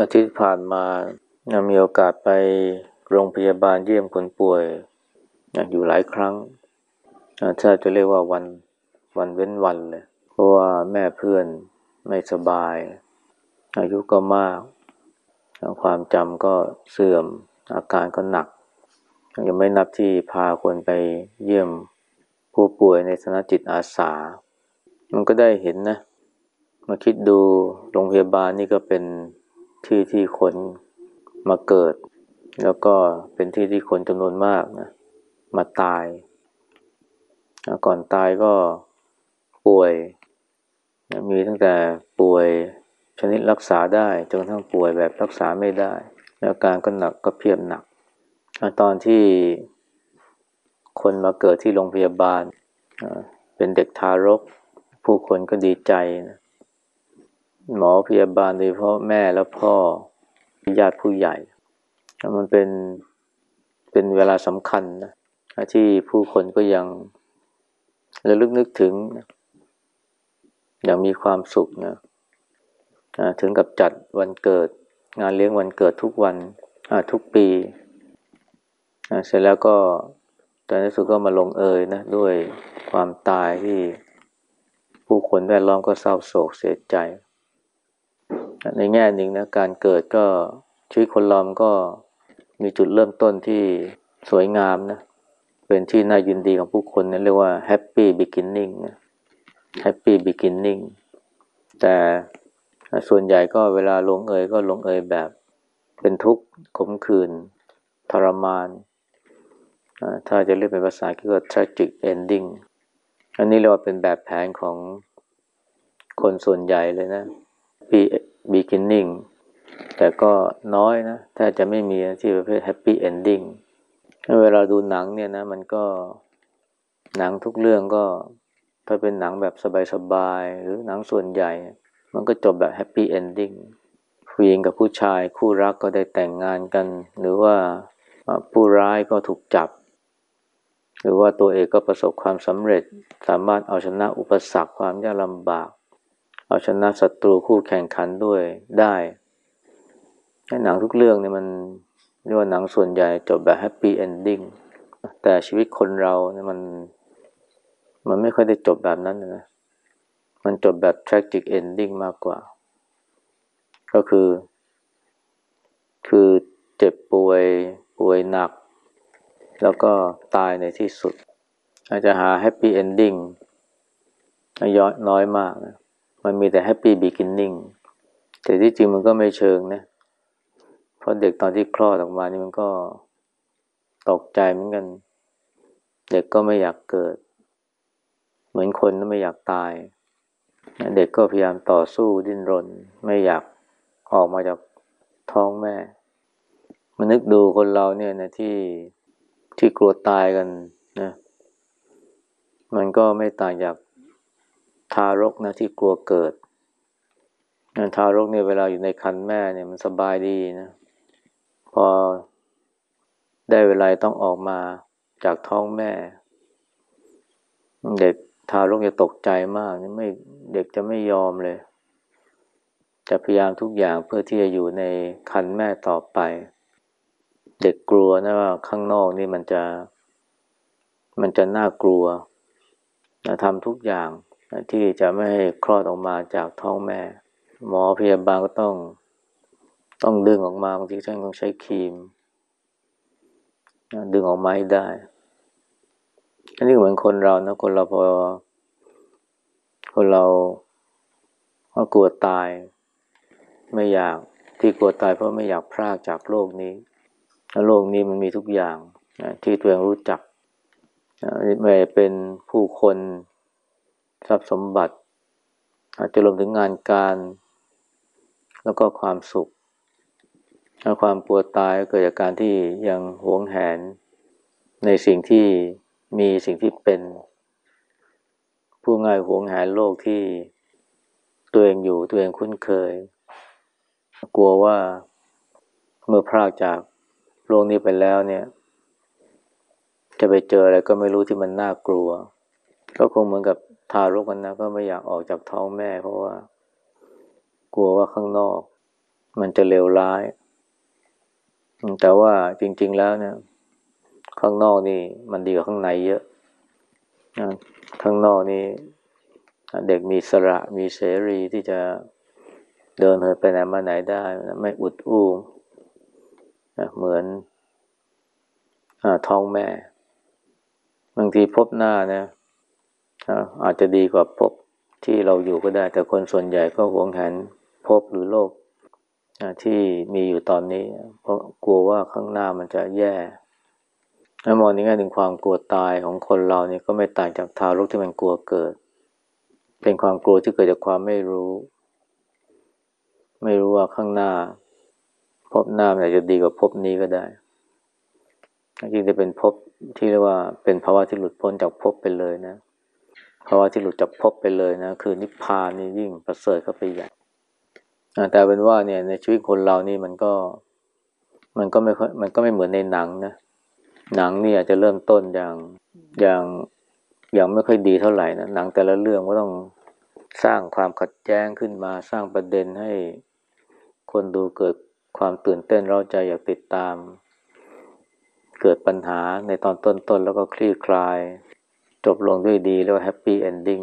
อาทิตย์ผ่านมามีโอกาสไปโรงพยาบาลเยี่ยมคนป่วยอยู่หลายครั้งถ้าจะเรียกว่าวันวันเว้นวันเลย เพราะว่าแม่เพื่อนไม่สบาย อายุก็มาก ความจำก็เสื่อมอาการก็หนัก ยังไม่นับที่พาคนไปเยี่ยมผู้ป่วยในสถานจิตอาสา มันก็ได้เห็นนะ มาคิดดูโรงพยาบาลนี่ก็เป็น ที่ที่คนมาเกิด แล้วก็เป็นที่ที่คนจำนวนมากนะมาตาย ก่อนตายก็ป่วยมีตั้งแต่ป่วยชนิดรักษาได้จนทั้งป่วยแบบรักษาไม่ได้ แล้วการก็หนักก็เพียบหนัก ตอนที่คนมาเกิดที่โรงพยาบาล เป็นเด็กทารก ผู้คนก็ดีใจนะ หมอพยาบาลโดยเพราะแม่และพ่อญาติผู้ใหญ่ มันเป็นเป็นเวลาสำคัญนะที่ผู้คนก็ยังระลึกนึกถึงอย่างมีความสุขนะถึงกับจัดวันเกิด งานเลี้ยงวันเกิดทุกวันทุกปีเสร็จแล้วก็ตอนนี้สุดก็มาลงเอยนะด้วยความตายที่ผู้คนแวดล้อมก็เศร้าโศกเสียใจ ในแง่หนึ่งนะการเกิดก็ชีวิตคนเราก็มีจุดเริ่มต้นที่สวยงามนะ เป็นที่น่ายินดีของผู้คนนะเรียกว่า happy beginning นะ happy beginning แต่ส่วนใหญ่ก็เวลาลงเอยก็ลงเอยแบบ เป็นทุกข์ขมขื่นทรมาน ถ้าจะเรียกเป็นภาษาคือ tragic ending อันนี้เรียกว่าเป็นแบบแผนของคนส่วนใหญ่เลยนะ beginning แต่ก็น้อยนะถ้าจะไม่มีที่ประเภท happy ending เวลาดูหนังเนี่ยนะ มันก็หนังทุกเรื่องก็ ถ้าเป็นหนังแบบสบายๆ หรือหนังส่วนใหญ่ มันก็จบแบบ happy ending ผู้หญิงกับผู้ชายคู่รักก็ได้แต่งงานกัน หรือว่าผู้ร้ายก็ถูกจับ หรือว่าตัวเอกก็ประสบความสำเร็จ สามารถเอาชนะอุปสรรคความยากลำบาก เอาชนะศัตรูคู่แข่งขันด้วยได้หนังทุกเรื่องเนี่ยมันเรียกว่าหนังส่วนใหญ่จบแบบ happy endingแต่ชีวิตคนเราเนี่ยมัน มันไม่ค่อยได้จบแบบนั้นนะ มันจบแบบ tragic ending มากกว่า ก็คือ คือเจ็บป่วยป่วยหนัก แล้วก็ตายในที่สุด อาจจะหา happy ending น้อยน้อยมากนะ มันมีแต่ happy beginning แต่ที่จริงมันก็ไม่เชิงนะ เพราะเด็กตอนที่คลอดออกมานี่มันก็ตกใจเหมือนกัน เด็กก็ไม่อยากเกิด เหมือนคนก็ไม่อยากตาย เด็กก็พยายามต่อสู้ดิ้นรน ไม่อยากออกมาจากท้องแม่มานึกดูคนเราเนี่ยนะที่ที่กลัวตายกันนะ มันก็ไม่ต่างจาก ทารกนะที่กลัวเกิดทารกเนี่ยเวลาอยู่ในคันแม่เนี่ยมันสบายดีนะ พอได้เวลาต้องออกมาจากท้องแม่ เด็กทารกจะตกใจมากไม่เด็กจะไม่ยอมเลย จะพยายามทุกอย่างเพื่อที่จะอยู่ในคันแม่ต่อไป เด็กกลัวนะว่าข้างนอกนี่มันจะ มันจะน่ากลัวทำทุกอย่าง ที่จะไม่ให้คลอดออกมาจากท้องแม่ หมอพยาบาลก็ต้องต้องดึงออกมาบางทีช่างต้องใช้ครีม ดึงออกมาให้ได้ อันนี้เหมือนคนเรานะ คนเราพอ คนเราก็กลัวตาย ไม่อยากที่กลัวตายเพราะไม่อยากพรากจากโลกนี้โลกนี้มันมีทุกอย่างที่ตัวเองรู้จักไม่เป็นผู้คน ทรัพย์สมบัติ อาจจะรวมถึงงานการ แล้วก็ความสุขถ้าความปวดตายเกิดจากการที่ยังหวงแหน ในสิ่งที่มีสิ่งที่เป็น ผู้ง่ายหวงแหนโลกที่ตัวเองอยู่ตัวเองคุ้นเคย กลัวว่าเมื่อพรากจากโลกนี้ไปแล้วเนี่ย จะไปเจออะไรก็ไม่รู้ที่มันน่ากลัว ก็คงเหมือนกับทารกมันนะก็ไม่อยากออกจากท้องแม่ เพราะว่า กลัวว่าข้างนอก มันจะเลวร้าย แต่ว่าจริง ๆ แล้วเนี่ย ข้างนอกนี่ มันดีกว่าข้างในเยอะข้างนอกนี่เด็กมีสระมีเสรีที่จะเดินเหินไปไหนมาไหนได้ ไม่อุดอู้เหมือนท้องแม่ บางทีพบหน้านะ อาจจะดีกว่าพบที่เราอยู่ก็ได้ แต่คนส่วนใหญ่ก็หวงแหนพบหรือโลกที่มีอยู่ตอนนี้ เพราะกลัวว่าข้างหน้ามันจะแย่ถ้ามองในแง่ถึงความกลัวตายของคนเราเนี่ยก็ไม่ต่างจากทารกที่มันกลัวเกิด เป็นความกลัวที่เกิดจากความไม่รู้ ไม่รู้ว่าข้างหน้า พบหน้ามันอาจจะดีกว่าพบนี้ก็ได้จริงจะเป็นพบที่เรียกว่าเป็นภาวะที่หลุดพ้นจากพบไปเลยนะ ภาวะที่หลุดจากพบไปเลยนะ คือนิพพานนี่ยิ่งประเสริฐเข้าไปใหญ่แต่เป็นว่าเนี่ยในชีวิตคนเรานี่มันก็ มันก็ไม่ค่อยมันก็ไม่เหมือนในหนังนะหนังนี่อาจจะเริ่มต้นอย่างอย่างอย่างไม่ค่อยดีเท่าไหร่นะหนังแต่ละเรื่องก็ต้องสร้างความขัดแย้งขึ้นมาสร้างประเด็นให้คนดูเกิดความตื่นเต้นเร้าใจอยากติดตาม เกิดปัญหาในตอนต้นๆแล้วก็คลี่คลาย จบลงด้วยดีแล้ว happy ending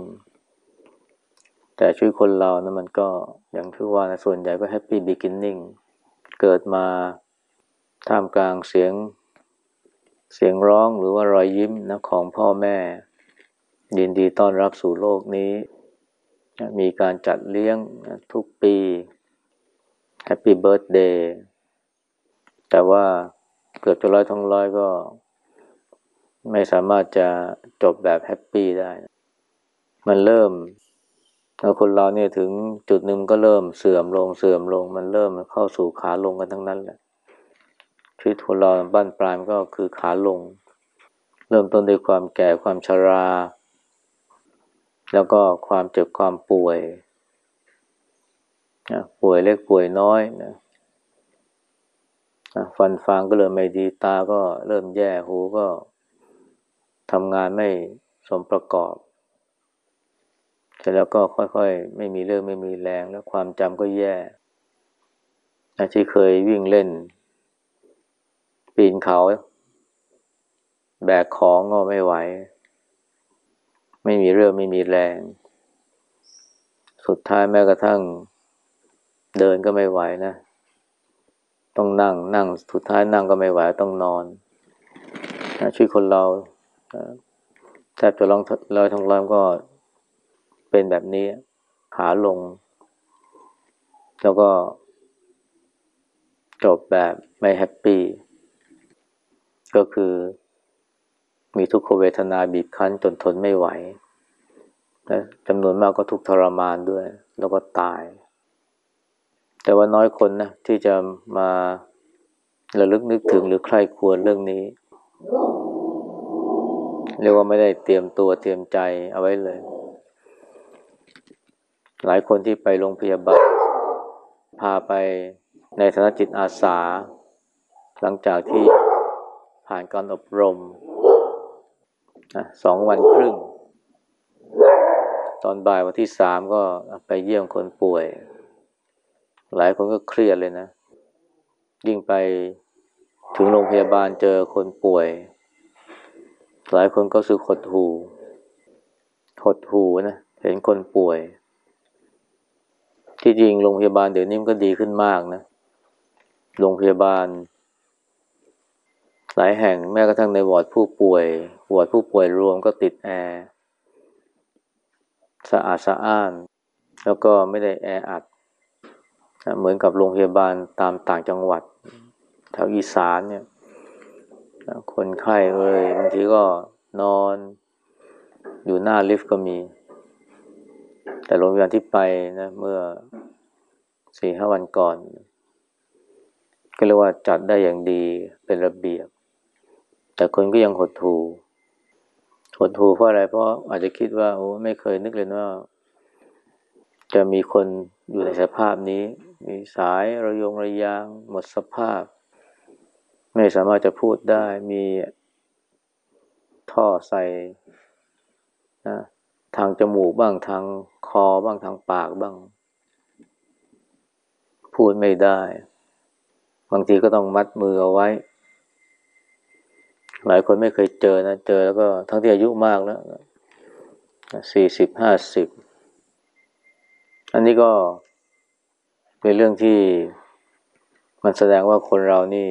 แต่ชีวิตคนเรานะมันก็อย่างที่ว่านะส่วนใหญ่ก็ happy beginning เกิดมาท่ามกลางเสียงเสียงร้องหรือว่ารอยยิ้มนะของพ่อแม่ ยินดีต้อนรับสู่โลกนี้ มีการจัดเลี้ยงทุกปี happy birthday แต่ว่าเกือบจะร้อยทั้งร้อยก็ ไม่สามารถจะจบแบบ happy ได้ มันเริ่มแล้วคนเราเนี่ยถึงจุดหนึ่งก็เริ่มเสื่อมลงเสื่อมลง มันเริ่มเข้าสู่ขาลงกันทั้งนั้นแหละชีวิตคนเราบ้านปลายก็คือขาลง เริ่มต้นด้วยความแก่ความชรา แล้วก็ความเจ็บความป่วยนะป่วยเล็กป่วยน้อยนะฟันฟางก็เริ่มไม่ดีตาก็เริ่มแย่หูก็ ทำงานไม่สมประกอบเสร็จแล้วก็ค่อยๆ ไม่มีเรื่องไม่มีแรงแล้วความจำก็แย่ที่เคยวิ่งเล่น ปีนเขา แบกของก็ไม่ไหว ไม่มีเรื่องไม่มีแรง สุดท้ายแม้กระทั่ง เดินก็ไม่ไหวนะ ต้องนั่งนั่ง สุดท้ายนั่งก็ไม่ไหวต้องนอนชีวิตคนเรา แทบจะลองลอยทองร้อยก็เป็นแบบนี้ขาลง แล้วก็จบแบบไม่แฮปปี้ ก็คือมีทุกขเวทนาบีบคั้นจนทนไม่ไหวและจำนวนมากก็ทุกทรมานด้วย แล้วก็ตาย แต่ว่าน้อยคนนะที่จะมาระลึกนึกถึงหรือใครควรเรื่องนี้ เรียกว่าไม่ได้เตรียมตัวเตรียมใจเอาไว้เลย หลายคนที่ไปโรงพยาบาล พาไปในฐานะจิตอาสา หลังจากที่ผ่านการอบรมสองวันครึ่ง ตอนบ่ายวันที่สามก็ไปเยี่ยมคนป่วย หลายคนก็เครียดเลยนะ ยิ่งไปถึงโรงพยาบาลเจอคนป่วย หลายคนก็สึกหดหูหดหูนะ เห็นคนป่วย ที่จริงโรงพยาบาลเดี๋ยวนี้มันก็ดีขึ้นมากนะ โรงพยาบาล หลายแห่งแม้กระทั่งในวอร์ดผู้ป่วย วอร์ดผู้ป่วยรวมก็ติดแอร์สะอาดสะอ้าน แล้วก็ไม่ได้แออัด เหมือนกับโรงพยาบาลตามต่างจังหวัดแถวอีสานเนี่ย คนไข้เอ้ยบางทีก็นอนอยู่หน้าลิฟต์ก็มี แต่โรงพยาบาลที่ไปนะ เมื่อสี่ห้าวันก่อน ก็เรียกว่าจัดได้อย่างดีเป็นระเบียบ แต่คนก็ยังหดหูหดหูเพราะอะไร เพราะอาจจะคิดว่าโอ้ไม่เคยนึกเลยว่า จะมีคนอยู่ในสภาพนี้ มีสายระยงระยาง หมดสภาพ ไม่สามารถจะพูดได้มีท่อใส่นะทางจมูกบ้างทางคอบ้างทางปากบ้าง พูดไม่ได้ บางทีก็ต้องมัดมือเอาไว้ หลายคนไม่เคยเจอนะเจอแล้วก็ทั้งที่อายุมากแล้วสี่สิบห้าสิบอันนี้ก็เป็นเรื่องที่มันแสดงว่าคนเรานี่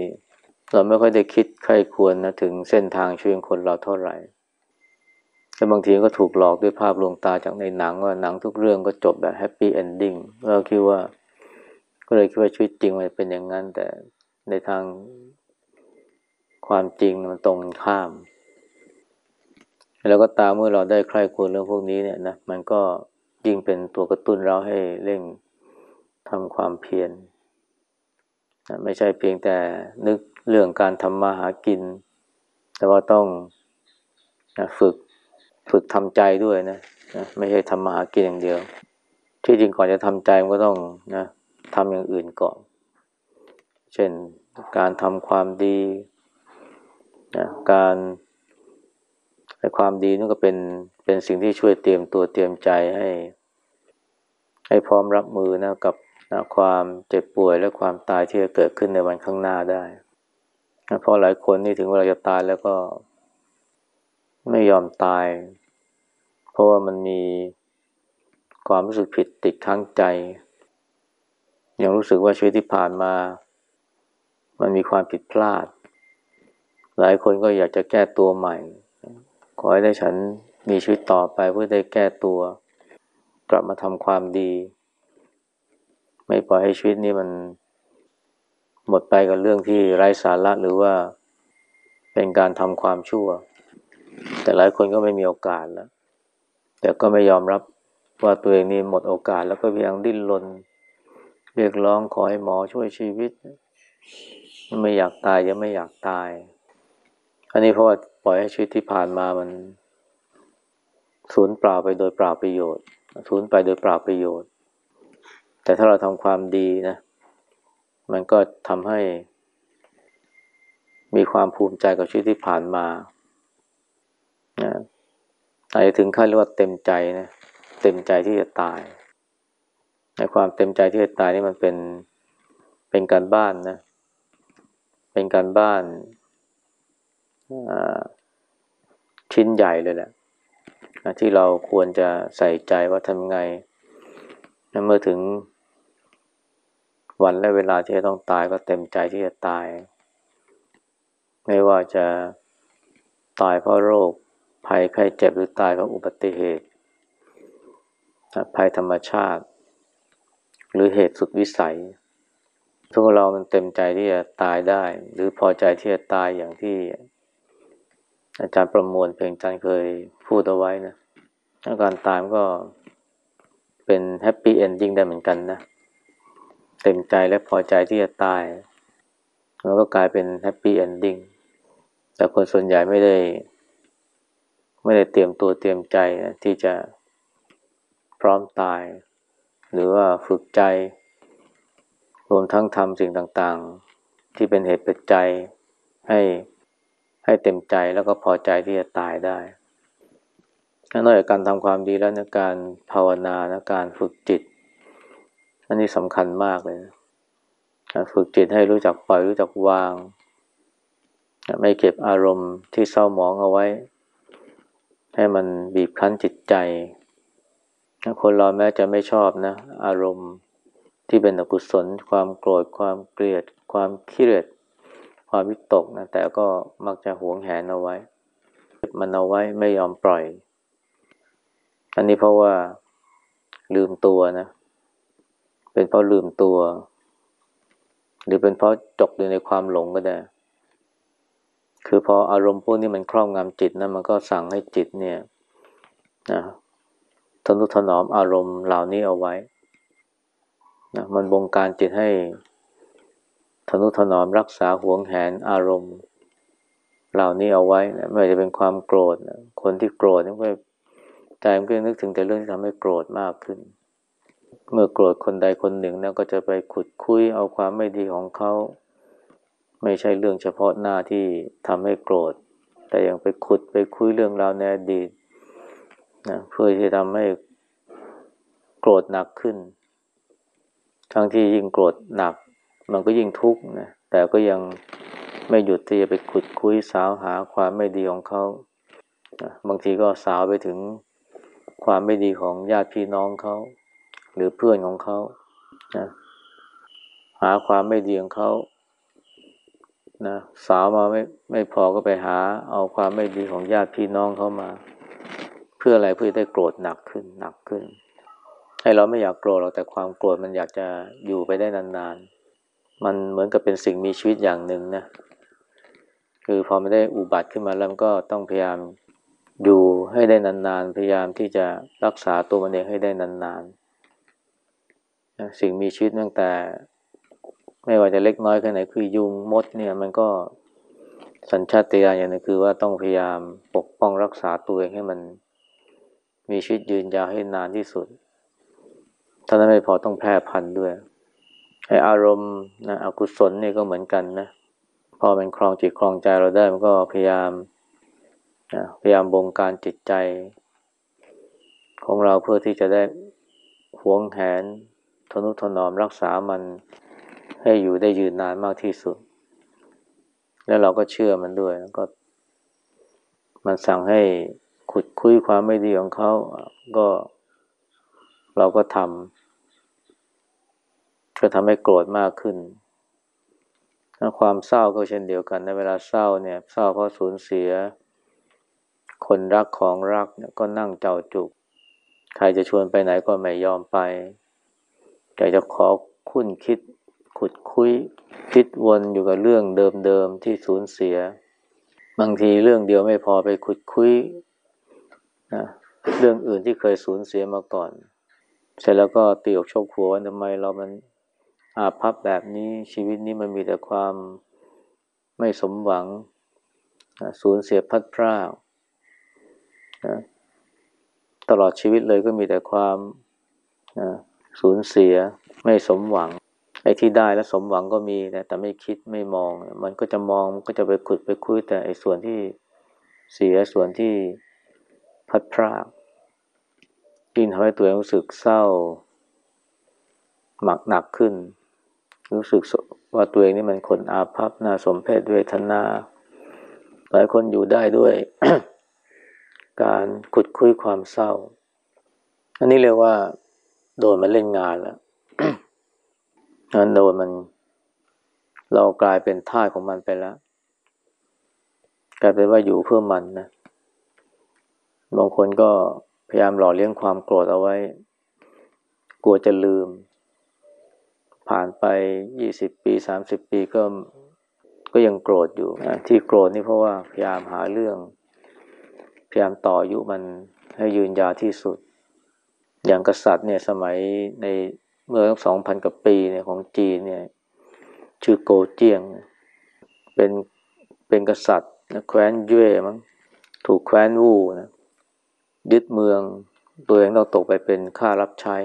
เราไม่ค่อยได้คิดใครควรนะถึงเส้นทางชีวิตคนเราเท่าไหร่แต่บางทีก็ถูกหลอกด้วยภาพลวงตาจากในหนังว่าหนังทุกเรื่องก็จบแบบแฮปปี้เอนดิ้งเราคิดว่า ก็เลยคิดว่าชีวิตจริงมันเป็นอย่างนั้น แต่ในทางความจริงมันตรงข้าม แล้วก็ตามเมื่อเราได้ใคร่ควรเรื่องพวกนี้เนี่ยนะมันก็ยิ่งเป็นตัวกระตุ้นเราให้เร่งทำความเพียรไม่ใช่เพียงแต่นึก เรื่องการทำมาหากิน แต่ว่าต้องนะฝึกฝึกทำใจด้วยนะนะไม่ใช่ทำมาหากินอย่างเดียว ที่จริงก่อนจะทำใจมันก็ต้องนะทำอย่างอื่นก่อน เช่นการทำความดีนะการความดีนั่นก็เป็นเป็นสิ่งที่ช่วยเตรียมตัวเตรียมใจให้ ให้พร้อมรับมือนะกับนะความเจ็บป่วยและความตายที่จะเกิดขึ้นในวันข้างหน้าได้ เพราะหลายคนนี่ถึงเวลาจะตายแล้วก็ไม่ยอมตาย เพราะว่ามันมีความรู้สึกผิดติดข้างใจ ยังรู้สึกว่าชีวิตที่ผ่านมา มันมีความผิดพลาด หลายคนก็อยากจะแก้ตัวใหม่ ขอให้ได้ฉันมีชีวิตต่อไปเพื่อได้แก้ตัว กลับมาทำความดี ไม่ปล่อยให้ชีวิตนี้มัน หมดไปกับเรื่องที่ไร้สาระหรือว่าเป็นการทำความชั่ว แต่หลายคนก็ไม่มีโอกาสแล้ว แต่ก็ไม่ยอมรับว่าตัวเองนี่หมดโอกาสแล้วก็เพยายามดิ้นรนเรียกร้องขอให้หมอช่วยชีวิต ไม่อยากตายยังไม่อยากตาย อันนี้เพราะว่าปล่อยให้ชีวิตที่ผ่านมามันสูญเปล่าไปโดยเปล่าประโยชน์สูญไปโดยเปล่าประโยชน์ แต่ถ้าเราทำความดีนะ มันก็ทำให้ มีความภูมิใจกับชีวิตที่ผ่านมานะอาจจะถึงขั้นเรียกว่าเต็มใจนะเต็มใจที่จะตาย ในความเต็มใจที่จะตายนี่มันเป็นเป็นการบ้านนะ เป็นการบ้านชิ้นใหญ่เลยแหละที่เราควรจะใส่ใจว่าทำไงเมื่อถึง วันและเวลาที่จะต้องตายก็เต็มใจที่จะตาย ไม่ว่าจะตายเพราะโรค ภัยไข้เจ็บหรือตายเพราะอุบัติเหตุ ภัยธรรมชาติ หรือเหตุสุดวิสัย ถ้าเรามันเต็มใจที่จะตายได้ หรือพอใจที่จะตายอย่างที่ อาจารย์ประมวลเพ็งจันทร์เคยพูดเอาไว้นะการตายมันก็เป็น happy ending ได้เหมือนกันนะ เต็มใจและพอใจที่จะตายมันก็กลายเป็น happy ending แต่คนส่วนใหญ่ไม่ได้ ไม่ได้เตรียมตัวเตรียมใจนะที่จะพร้อมตาย หรือว่าฝึกใจ รวมทั้งทำสิ่งต่างๆ ที่เป็นเหตุปัจจัยให้ให้เต็มใจแล้วก็พอใจที่จะตายได้นอกจากการทำความดีแล้วในการภาวนาและการฝึกจิต อันนี้สำคัญมากเลยนะฝึกจิตให้รู้จักปล่อยรู้จักวาง ไม่เก็บอารมณ์ที่เศร้าหมองเอาไว้ ให้มันบีบคั้นจิตใจคนเราแม้จะไม่ชอบนะ อารมณ์ที่เป็นอกุศล ความโกรธ ความเกลียด ความเครียดความวิตกนะแต่ก็มักจะหวงแหนเอาไว้มันเอาไว้ไม่ยอมปล่อย อันนี้เพราะว่าลืมตัวนะ เป็นเพราะลืมตัว หรือเป็นเพราะจกอยู่ในความหลงก็ได้ คือพออารมณ์พวกนี้มันครอบงำจิตนะมันก็สั่งให้จิตเนี่ยนะทนุถนอมอารมณ์เหล่านี้เอาไว้นะมันบงการจิตให้ทนุถนอมรักษาห่วงแหนอารมณ์ เหล่านี้เอาไว้นะไม่ว่าจะเป็นความโกรธนะคนที่โกรธนี่ก็ใจมันก็นึกถึงแต่เรื่องที่ทำให้โกรธมากขึ้น เมื่อโกรธคนใดคนหนึ่งนะก็จะไปขุดคุยเอาความไม่ดีของเขา ไม่ใช่เรื่องเฉพาะหน้าที่ทำให้โกรธ แต่ยังไปขุดไปคุยเรื่องราวในอดีตนะเพื่อที่ทำให้โกรธหนักขึ้น ทั้งที่ยิ่งโกรธหนัก มันก็ยิ่งทุกข์นะ แต่ก็ยังไม่หยุดที่จะไปขุดคุยสาวหาความไม่ดีของเขา บางทีก็สาวไปถึงความไม่ดีของญาติพี่น้องเขา หรือเพื่อนของเขานะหาความไม่ดีของเขานะสาวมาไม่ไม่พอก็ไปหา เอาความไม่ดีของญาติพี่น้องเขามา เพื่ออะไรเพื่อได้โกรธหนักขึ้นหนักขึ้น ให้เราไม่อยากโกรธเราแต่ความโกรธมันอยากจะอยู่ไปได้นานๆ มันเหมือนกับเป็นสิ่งมีชีวิตอย่างหนึ่งนะคือพอไม่ได้อุบัติขึ้นมาแล้วก็ต้องพยายามอยู่ให้ได้นานๆ พยายามที่จะรักษาตัวมันเองให้ได้นานๆ สิ่งมีชีวิตตั้งแต่ ไม่ว่าจะเล็กน้อยแค่ไหนคือยุงมดเนี่ย มันก็สัญชาตญาณอย่างนึงคือว่าต้องพยายามปกป้องรักษาตัวเองให้มันมีชีวิตยืนยาวให้นานที่สุดถ้านั้นไม่พอต้องแพร่พันธุ์ด้วยไออารมณ์นะอกุศลนี่ก็เหมือนกันนะพอมันครองจิตครองใจเราได้มันก็พยายามนะพยายามบงการจิตใจ ของเราเพื่อที่จะได้หวงแหน ทนุถนอมรักษามันให้อยู่ได้ยืนนานมากที่สุด แล้วเราก็เชื่อมันด้วยแล้วก็ มันสั่งให้ขุดคุยความไม่ดีของเขาก็เราก็ทำก็ทำให้โกรธมากขึ้นความเศร้าก็เช่นเดียวกันในเวลาเศร้าเนี่ย เศร้าเพราะสูญเสีย คนรักของรักก็นั่งเจ้าจุก ใครจะชวนไปไหนก็ไม่ยอมไป อยากจะขอคุ้นคิดขุดคุยคิดวนอยู่กับเรื่องเดิมๆที่สูญเสีย บางทีเรื่องเดียวไม่พอไปขุดคุยนะเรื่องอื่นที่เคยสูญเสียมาก่อน เสร็จแล้วก็ตีอกชกหัวว่าทำไมเรามันอาภัพแบบนี้ชีวิตนี้มันมีแต่ความไม่สมหวังสูญเสียพัดพรากนะตลอดชีวิตเลยก็มีแต่ความ สูญเสียไม่สมหวังไอ้ที่ได้แล้วสมหวังก็มีนะแต่ไม่คิดไม่มอง มันก็จะมองมันก็จะไปขุดไปคุยแต่ไอ้ส่วนที่เสียส่วนที่พัดพรากยิ่งทำให้ตัวเองรู้สึกเศร้า หมักหนักขึ้น รู้สึกว่าตัวเองนี่มันคนอาภัพน่าสมเพศเวทนาหลายคนอยู่ได้ด้วย การขุดคุยความเศร้า อันนี้เรียกว่า โดนมาเล่นงานแล้วนั้นโดนมัน เรากลายเป็นท่าของมันไปแล้ว กลายเป็นว่าอยู่เพื่อมันนะ บางคนก็พยายามหล่อเลี้ยงความโกรธเอาไว้ กลัวจะลืม ผ่านไปยี่สิบปีสามสิบปีก็ก็ยังโกรธอยู่ที่โกรธนี่เพราะว่าพยายามหาเรื่อง พยายามต่ออายุมันให้ยืนยาวที่สุด อย่างกษัตริย์เนี่ยสมัยในเมื่อสองพันกว่าปีเนี่ยของจีนเนี่ยชื่อโกเจียง เป็นเป็นกษัตริย์แคว้นเย่มั้งถูกแคว้นวูนะยึดเมืองตัวเองต้องตกไปเป็นข้ารับใช้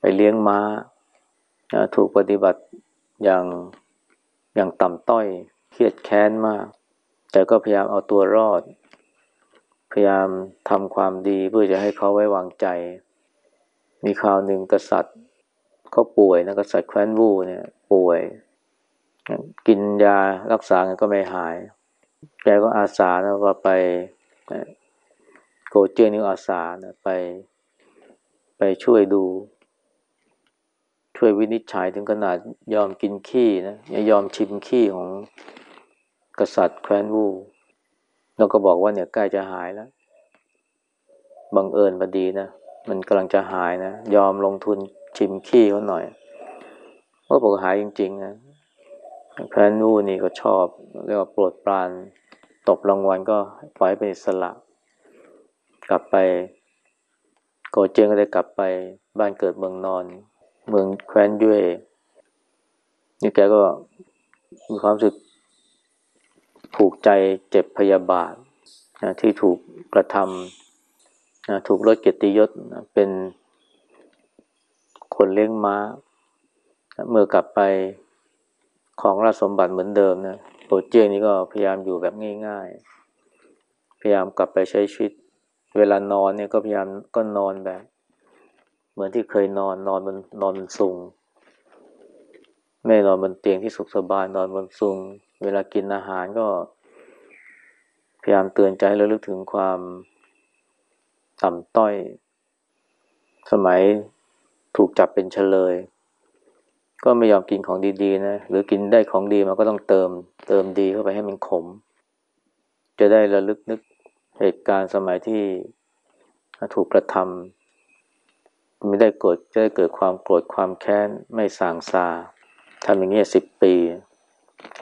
ไปเลี้ยงม้าถูกปฏิบัติอย่างอย่างต่ำต้อยเครียดแค้นมาก แต่ก็พยายามเอาตัวรอด พยายามทำความดีเพื่อจะให้เขาไว้วางใจ มีข่าวหนึ่งกษัตริย์เขาป่วยนะกษัตริย์แคว้นวูเนี่ย ป่วย กินยารักษาก็ไม่หาย แกก็อาสานะว่าไปโกเจียนี่อาสานะไป ไปช่วยดู ช่วยวินิจฉัยถึงขนาดยอมกินขี้นะยอมชิมขี้ของกษัตริย์แคว้นวู แล้วก็บอกว่าเนี่ยใกล้จะหายแล้วบังเอิญพอดีนะมันกำลังจะหายนะยอมลงทุนชิมขี้เขาหน่อยว่าบอกหายจริงๆนะแพนนูนี่ก็ชอบเรียกว่าโปรดปรานตบรางวัลก็ปล่อยเป็นสละกลับไปโกเจงก็ได้กลับไปบ้านเกิดเมืองนอน เมืองแคว้นยุ้ยนี่แกก็มีความรู้สึก ผูกใจเจ็บพยาบาทนะที่ถูกกระทำนะถูกลดเกียรติยศนะเป็นคนเลี้ยงม้าเมื่อกลับไปของราชสมบัติเหมือนเดิมนะโปรเจกนี้ก็พยายามอยู่แบบง่ายๆ พยายามกลับไปใช้ชีวิต เวลานอนเนี่ยก็พยายามก็นอนแบบ เหมือนที่เคยนอนนอนมันนอนมันสูงไม่นอนบนเตียงที่สุขสบายนอนบนซุง เวลากินอาหารก็ พยายามเตือนใจแล้วลึกถึงความต่ำต้อย สมัยถูกจับเป็นเฉลย ก็ไม่ยอมกินของดีๆ นะ หรือกินได้ของดีมันก็ต้องเติม เติมดีเข้าไปให้มันขม จะได้ระลึกนึกเหตุการณ์สมัยที่ถูกกระทำไม่ได้โกรธจะได้เกิดความโกรธความแค้น ไม่สางซาทำอย่างนี้สิบปี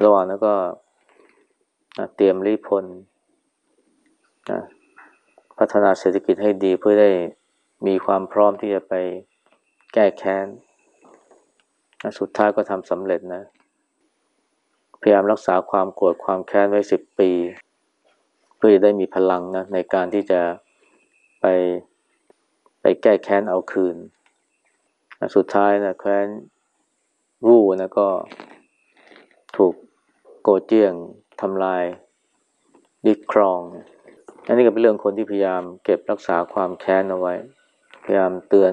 ระหว่างนั้นก็เตรียมรีพลพัฒนาเศรษฐกิจให้ดีเพื่อได้มีความพร้อมที่จะไปแก้แค้น สุดท้ายก็ทำสำเร็จนะ พยายามรักษาความโกรธความแค้นไว้สิบปี เพื่อจะได้มีพลังนะในการที่จะไปไปแก้แค้นเอาคืน สุดท้ายนะแค้นวู้นะก็ ถูกโกเจียงทำลายดิครอง อันนี้ก็เป็นเรื่องคนที่พยายามเก็บรักษาความแค้นเอาไว้ พยายามเตือน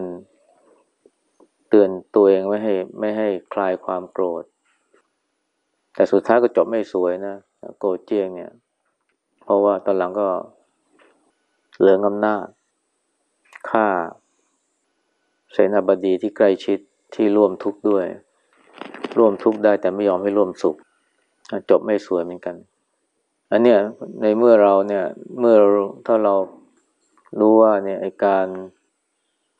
เตือนตัวเองไม่ให้ไม่ให้คลายความโกรธ แต่สุดท้ายก็จบไม่สวยนะโกเจียงเนี่ย เพราะว่าตอนหลังก็เหลืองอำนาจฆ่าเสนาบดีที่ใกล้ชิดที่ร่วมทุกข์ด้วย ร่วมทุกข์ได้แต่ไม่ยอมให้ร่วมสุข จบไม่สวยเหมือนกัน อันเนี้ยในเมื่อเราเนี่ย เมื่อถ้าเรารู้ว่าเนี่ยไอการ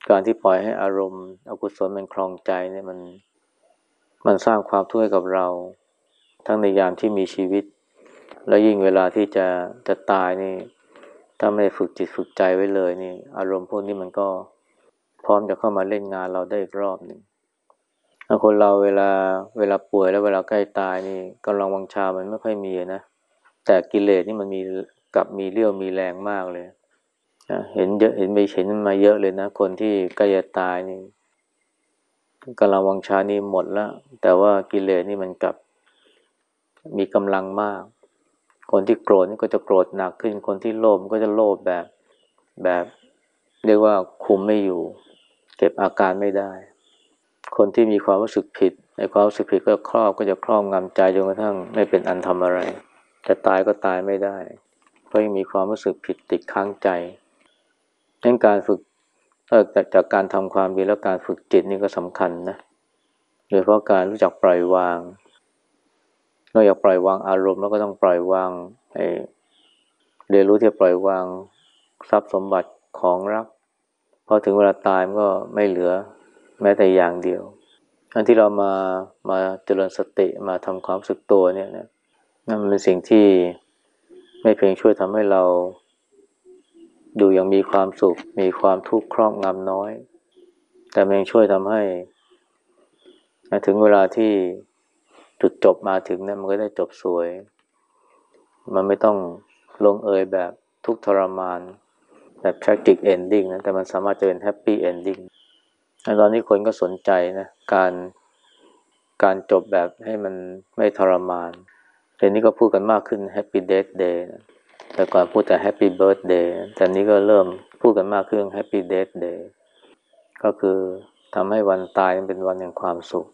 การที่ปล่อยให้อารมณ์อกุศลมันคลองใจเนี่ยมัน มันสร้างความทุกข์ให้กับเรา ทั้งในยามที่มีชีวิต แล้วยิ่งเวลาที่จะจะตายนี่ ถ้าไม่ฝึกจิตฝึกใจไว้เลยนี่ อารมณ์พวกนี้มันก็พร้อมจะเข้ามาเล่นงานเราได้อีกรอบหนึ่ง คนเราเวลาเวลาป่วยแล้วเวลาใกล้ตายนี่กำลังวังชามันไม่ค่อยมีนะ แต่กิเลสนี่มันมีกับมีเรี่ยวมีแรงมากเลยเห็นเยอะเห็นไปเห็นมาเยอะเลยนะ คนที่ใกล้จะตายนี่กำลังวังชานี่หมดแล้วแต่ว่ากิเลสนี่มันกับมีกำลังมาก คนที่โกรธนี่ก็จะโกรธหนักขึ้น คนที่โลภก็จะโลภแบบแบบ เรียกว่าคุมไม่อยู่ เก็บอาการไม่ได้ คนที่มีความรู้สึกผิดในความรู้สึกผิดก็ครอบก็จะครอบงำใจจนกระทั่งไม่เป็นอันทำอะไร จะตายก็ตายไม่ได้ เพราะยังมีความรู้สึกผิดติดค้างใจดังการฝึกจากจากการทำความดีแล้วการฝึกจิตนี่ก็สำคัญนะโดยเพราะการรู้จักปล่อยวางนอกจากปล่อยวางอารมณ์แล้วก็ต้องปล่อยวางไอ้เรียนรู้ที่ปล่อยวางทรัพย์สมบัติของรักพอถึงเวลาตายมันก็ไม่เหลือ แม้แต่อย่างเดียวอันที่เรามามาเจริญสติมาทำความสึกตัวเนี่ยนะนั่นเป็นสิ่งที่ไม่เพียงช่วยทำให้เราดูอย่างมีความสุข มีความทุกข์ครอบงำน้อย แต่มันยังช่วยทำให้ ถึงเวลาที่จุดจบมาถึงนะมันก็ได้จบสวย มันไม่ต้องลงเอยแบบทุกทรมาน แบบ tragic ending นะ แต่มันสามารถจะเป็น happy ending ตอนนี้คนก็สนใจนะการการจบแบบให้มันไม่ทรมานเดี๋ยวนี้ก็พูดกันมากขึ้น happy death day นะแต่ก่อนพูดแต่ happy birthday แต่นี้ก็เริ่มพูดกันมากขึ้น happy death day ก็คือทำให้วันตายเป็นวันแห่งความสุข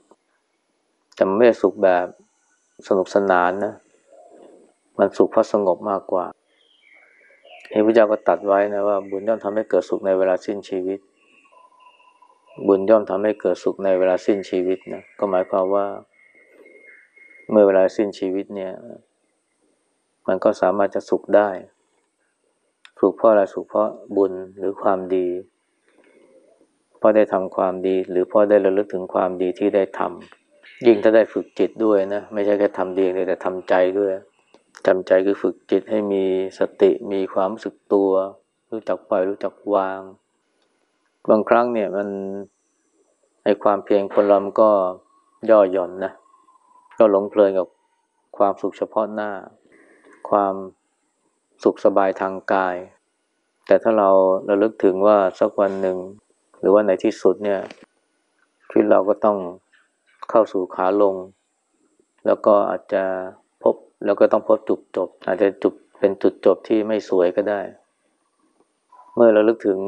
แต่ไม่สุขแบบสนุกสนานนะ มันสุขเพราะสงบมากกว่าเฮ้พระเจ้าก็ตัดไว้นะว่าบุญย่อมทำให้เกิดสุขในเวลาสิ้นชีวิต บุญย่อมทำให้เกิดสุขในเวลาสิ้นชีวิตนะก็หมายความว่า เมื่อเวลาสิ้นชีวิตเนี่ย มันก็สามารถจะสุขได้สุขเพราะอะไรสุขเพราะบุญหรือความดีเพราะได้ทำความดี หรือเพราะได้ระลึกถึงความดีที่ได้ทำยิ่งถ้าได้ฝึกจิตด้วยนะไม่ใช่แค่ทำดีเลยแต่ทำใจด้วยทำใจคือฝึกจิตให้มีสติมีความรู้สึกตัว รู้จักปล่อยรู้จักวาง บางครั้งเนี่ยมันในความเพียรคนเราก็ย่อหย่อนนะ ก็หลงเพลินกับความสุขเฉพาะหน้า ความสุขสบายทางกาย แต่ถ้าเราระลึกถึงว่าสักวันหนึ่ง หรือว่าในที่สุดเนี่ยชีวิตเราก็ต้องเข้าสู่ขาลง แล้วก็อาจจะพบแล้วก็ต้องพบจุดจบ อาจจะจุดเป็นจุดจบที่ไม่สวยก็ได้ เมื่อเราลึกถึง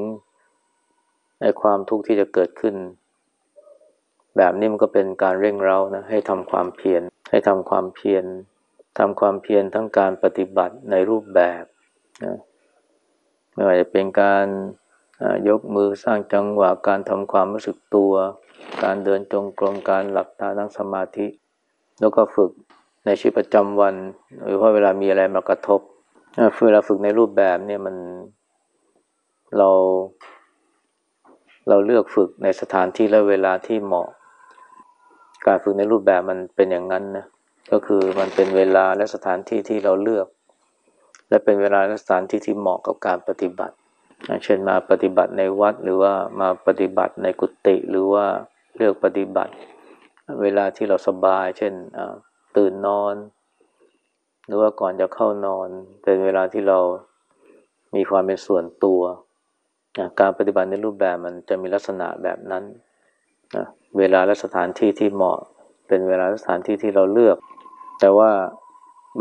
ในความทุกข์ที่จะเกิดขึ้น แบบนี้มันก็เป็นการเร่งเร้านะให้ทำความเพียรให้ทำความเพียรทำความเพียรทั้งการปฏิบัติในรูปแบบนะไม่ว่าจะเป็นการยกมือสร้างจังหวะการทำความรู้สึกตัว การเดินจงกรมการหลับตานั่งสมาธิ แล้วก็ฝึกในชีวิตประจำวัน หรือว่าเวลามีอะไรมากระทบเวลาฝึกในรูปแบบเนี่ยมันเรา เราเลือกฝึกในสถานที่และเวลาที่เหมาะ การฝึกในรูปแบบมันเป็นอย่างนั้นนะก็คือมันเป็นเวลาและสถานที่ที่เราเลือก และเป็นเวลาและสถานที่ที่เหมาะกับการปฏิบัติ เช่นมาปฏิบัติในวัดหรือว่ามาปฏิบัติในกุฏิหรือว่าเลือกปฏิบัติ เวลาที่เราสบาย เช่นตื่นนอน หรือว่าก่อนจะเข้านอน เป็นเวลาที่เรามีความเป็นส่วนตัว การปฏิบัติในรูปแบบมันจะมีลักษณะแบบนั้นเวลาและสถานที่ที่เหมาะ เป็นเวลาและสถานที่ที่เราเลือก แต่ว่า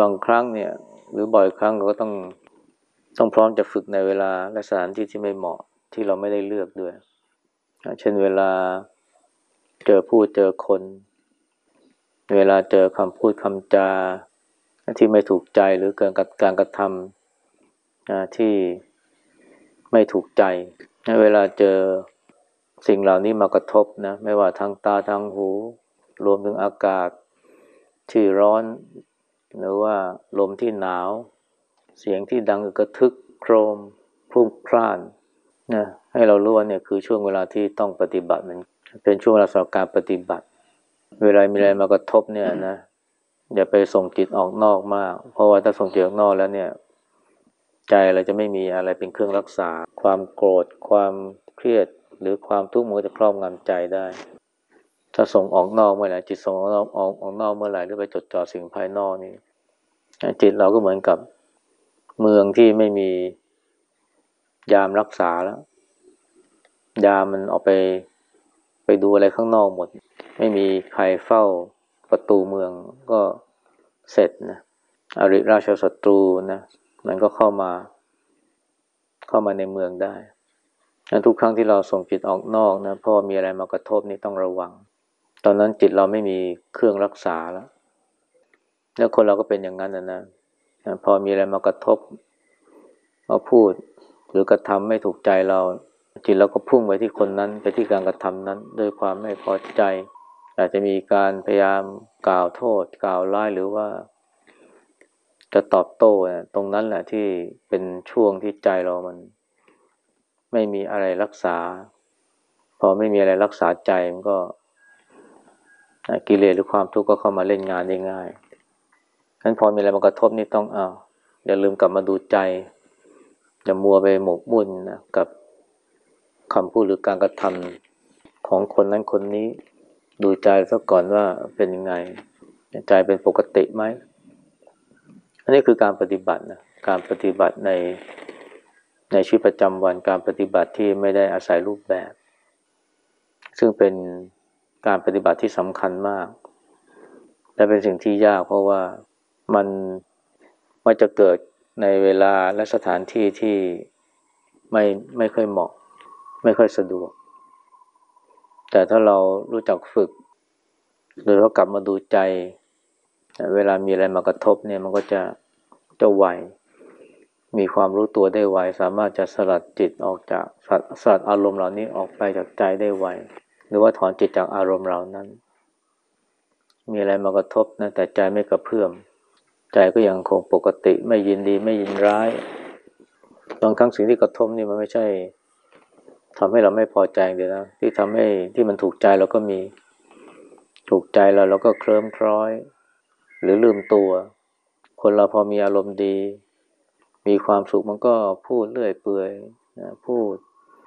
บางครั้งเนี่ยหรือบ่อยครั้งเราก็ต้องต้องพร้อมจะฝึกในเวลาและสถานที่ที่ไม่เหมาะที่เราไม่ได้เลือกด้วย เช่นเวลาเจอผู้เจอคน เวลาเจอคำพูดคำจาที่ไม่ถูกใจหรือเกินกับการกระทำที่ ไม่ถูกใจเวลาเจอสิ่งเหล่านี้มากระทบนะ ไม่ว่าทางตาทางหู รวมถึงอากาศที่ร้อน หรือว่าลมที่หนาว เสียงที่ดังกระทึกโครมพุ่งพล่านนะให้เรารู้ว่าเนี่ยคือช่วงเวลาที่ต้องปฏิบัติมันเป็นช่วงเวลาสำหรับการปฏิบัติ เวลามีอะไรมากระทบเนี่ยนะอย่าไปส่งจิตออกนอกมาก เพราะว่าถ้าส่งจิตออกนอกแล้วเนี่ย ใจเราจะไม่มีอะไรเป็นเครื่องรักษา ความโกรธ ความเครียด หรือความทุกข์มันจะครอบงำใจได้ ถ้าส่งออกนอกเมื่อไหร่จิตส่งออกออกออกนอกเมื่อไหร่หรือไปจดจ่อสิ่งภายนอกนี่จิตเราก็เหมือนกับเมืองที่ไม่มียามรักษาแล้ว ยามมันออกไปไปดูอะไรข้างนอกหมด ไม่มีใครเฝ้าประตูเมืองก็เสร็จนะอริราชศัตรูนะ มันก็เข้ามา เข้ามาในเมืองได้นั้นทุกครั้งที่เราส่งจิตออกนอกนะพอมีอะไรมากระทบนี่ต้องระวัง ตอนนั้นจิตเราไม่มีเครื่องรักษาแล้ว แล้วคนเราก็เป็นอย่างนั้นนะนะพอมีอะไรมากระทบมาพูด หรือกระทำไม่ถูกใจเรา จิตเราก็พุ่งไปที่คนนั้น ไปที่การกระทำนั้นด้วยความไม่พอใจ อาจจะมีการพยายามกล่าวโทษ กล่าวร้ายหรือว่า จะตอบโต้ตรงนั้นแหละที่เป็นช่วงที่ใจเรามัน ไม่มีอะไรรักษา พอไม่มีอะไรรักษาใจมันก็กิเลสหรือความทุกข์ก็เข้ามาเล่นงานได้ง่ายฉะนั้นพอมีอะไรมากระทบนี่ต้องเอาอย่าลืมกลับมาดูใจอย่ามัวไปหมกมุ่นนะกับคำพูดหรือการกระทำของคนนั้นคนนี้ ดูใจซะก่อนว่าเป็นยังไง ใจเป็นปกติไหม อันนี้คือการปฏิบัตินะการปฏิบัติในในชีวิตประจำวันการปฏิบัติที่ไม่ได้อาศัยรูปแบบ ซึ่งเป็นการปฏิบัติที่สำคัญมาก และเป็นสิ่งที่ยากเพราะว่ามันมันจะเกิดในเวลาและสถานที่ที่ไม่ไม่ค่อยเหมาะ ไม่ค่อยสะดวก แต่ถ้าเรารู้จักฝึก หรือว่ากลับมาดูใจ เวลามีอะไรมากระทบเนี่ยมันก็จะจะไวมีความรู้ตัวได้ไวสามารถจะสลัดจิตออกจากสลัดอารมณ์เหล่านี้ออกไปจากใจได้ไวหรือว่าถอนจิตจากอารมณ์เหล่านั้น มีอะไรมากระทบนะแต่ใจไม่กระเพื่อม ใจก็ยังคงปกติไม่ยินดีไม่ยินร้ายบางครั้งสิ่งที่กระทบนี่มันไม่ใช่ทำให้เราไม่พอใจเดียวนะที่ทำให้ที่มันถูกใจเราก็มี ถูกใจเราเราก็เคลิ้มคล้อย หรือลืมตัว คนเราพอมีอารมณ์ดี มีความสุขมันก็พูดเรื่อยเปื่อยนะพูด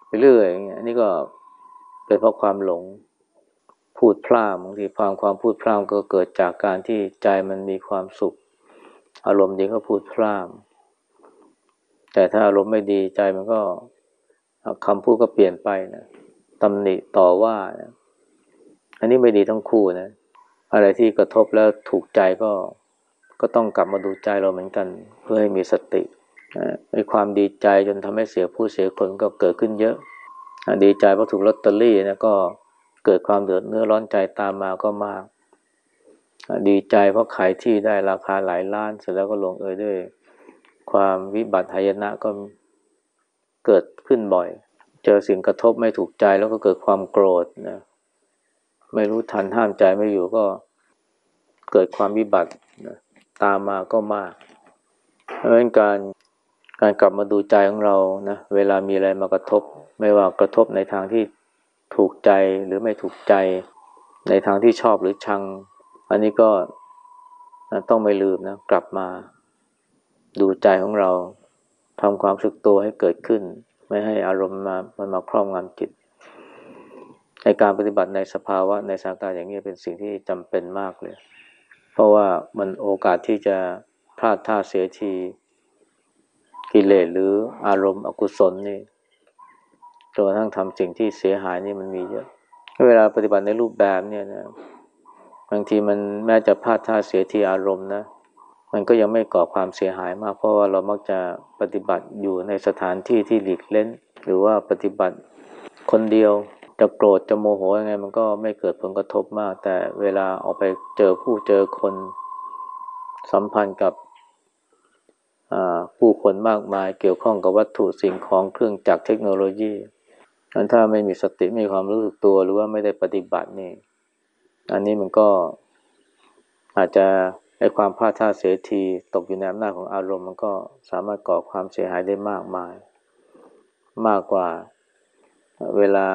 ไปเรื่อยอย่างเงี้ยนี่ก็เป็นเพราะความหลงพูดพร่ำบางทีความความพูดพร่ำก็เกิดจากการที่ใจมันมีความสุข อารมณ์ดีก็พูดพร่ำแต่ถ้าอารมณ์ไม่ดีใจมันก็คำพูดก็เปลี่ยนไปนะตำหนิต่อว่านะอันนี้ไม่ดีทั้งคู่นะ อะไรที่กระทบแล้วถูกใจก็ก็ต้องกลับมาดูใจเราเหมือนกัน เพื่อให้มีสติในความดีใจจนทำให้เสียผู้เสียคนก็เกิดขึ้นเยอะ ดีใจเพราะถูกลอตเตอรี่นะก็เกิดความเดือดเนื้อร้อนใจตามมาก็มาก ดีใจเพราะขายที่ได้ราคาหลายล้าน เสร็จแล้วก็ลงเอยด้วย ความวิบัติหายนะก็เกิดขึ้นบ่อย เจอสิ่งกระทบไม่ถูกใจแล้วก็เกิดความโกรธนะ ไม่รู้ทันห้ามใจไม่อยู่ก็เกิดความวิบัตินะตามมาก็มาก เพราะฉะนั้นการการกลับมาดูใจของเรานะเวลามีอะไรมากระทบ ไม่ว่ากระทบในทางที่ถูกใจหรือไม่ถูกใจ ในทางที่ชอบหรือชัง อันนี้ก็ต้องไม่ลืมนะกลับมาดูใจของเราทำความสึกตัวให้เกิดขึ้น ไม่ให้อารมณ์มามันมาครอบงำจิต ในการปฏิบัติในสภาวะในสถานการณ์อย่างนี้เป็นสิ่งที่จำเป็นมากเลย เพราะว่ามันโอกาสที่จะพลาดท่าเสียทีกิเลสหรืออารมณ์อกุศลนี่จนกระทั่งทำสิ่งที่เสียหายนี่มันมีเยอะ เวลาปฏิบัติในรูปแบบเนี่ยนะบางทีมันแม้จะพลาดท่าเสียทีอารมณ์นะ มันก็ยังไม่ก่อความเสียหายมากเพราะว่าเรามักจะปฏิบัติอยู่ในสถานที่ที่หลีกเล่น หรือว่าปฏิบัติคนเดียว จะโกรธจะโมโหยังไง มันก็ไม่เกิดผลกระทบมาก แต่เวลาออกไปเจอผู้เจอคนสัมพันธ์กับผู้คนมากมายเกี่ยวข้องกับวัตถุสิ่งของเครื่องจักรเทคโนโลยีอันถ้าไม่มีสติไม่มีความรู้สึกตัวหรือว่าไม่ได้ปฏิบัตินี่ อันนี้มันก็อาจจะไอความพลาดท่าเสียทีตกอยู่ในอำนาจของอารมณ์ มันก็สามารถก่อความเสียหายได้มากมาย มากกว่าเวลา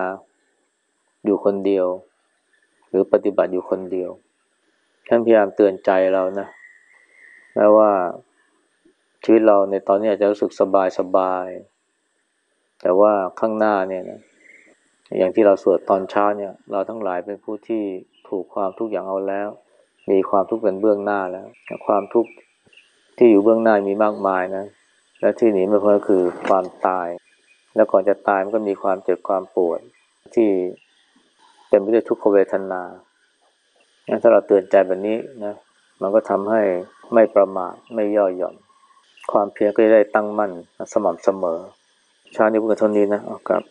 อยู่คนเดียว หรือปฏิบัติอยู่คนเดียวท่านพยายามเตือนใจเรานะแม้ว่าชีวิตเราในตอนนี้อาจจะรู้สึกสบายสบาย แต่ว่าข้างหน้าเนี่ยนะอย่างที่เราสวดตอนเช้าเนี่ย เราทั้งหลายเป็นผู้ที่ถูกความทุกข์อย่างเอาแล้ว มีความทุกข์เป็นเบื้องหน้าแล้ว ความทุกข์ที่อยู่เบื้องหน้ามีมากมายนะ และที่หนีไม่พ้นก็คือความตาย แล้วก่อนจะตายมันก็มีความเจ็บความปวดที่ เต็มไปด้วยทุกขเวทนาถ้าเราเตือนใจแบบนี้นะ มันก็ทำให้ไม่ประมาทไม่ย่อหย่อน ความเพียรก็จะได้ตั้งมั่นสม่ำเสมอ ชาตินี้พูดกันเท่านี้นะออกกลับ